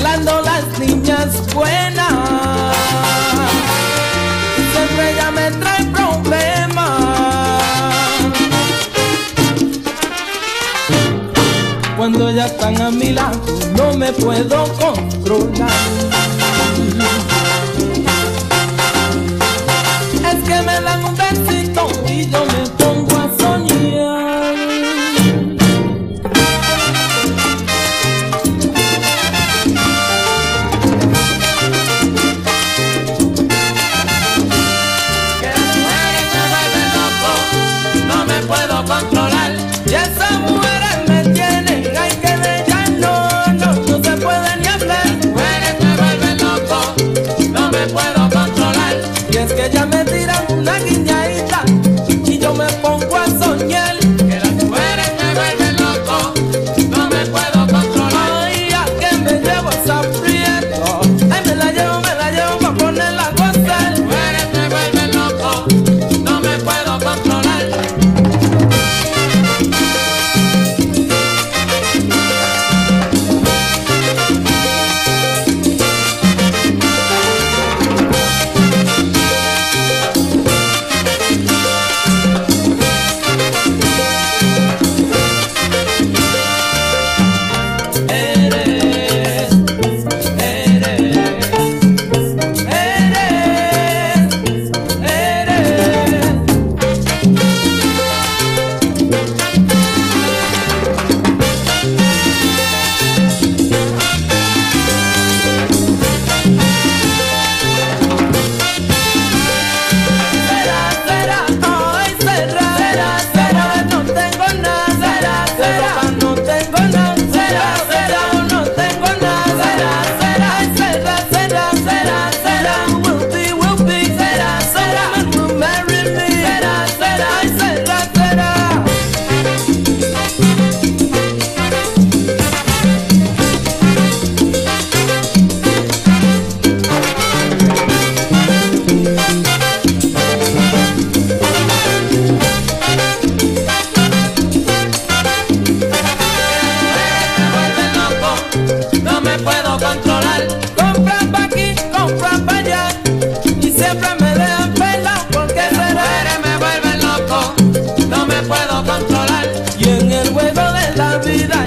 las niñas buenas. Siempre ella me trae problemas. Cuando ya están a mi lado, no me puedo controlar. Es que me dan un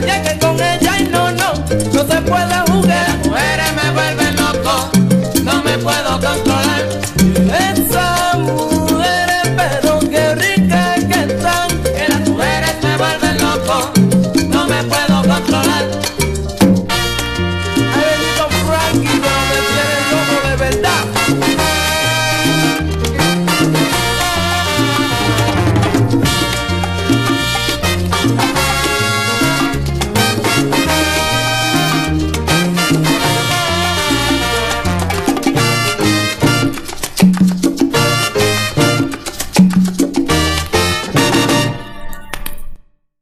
calle que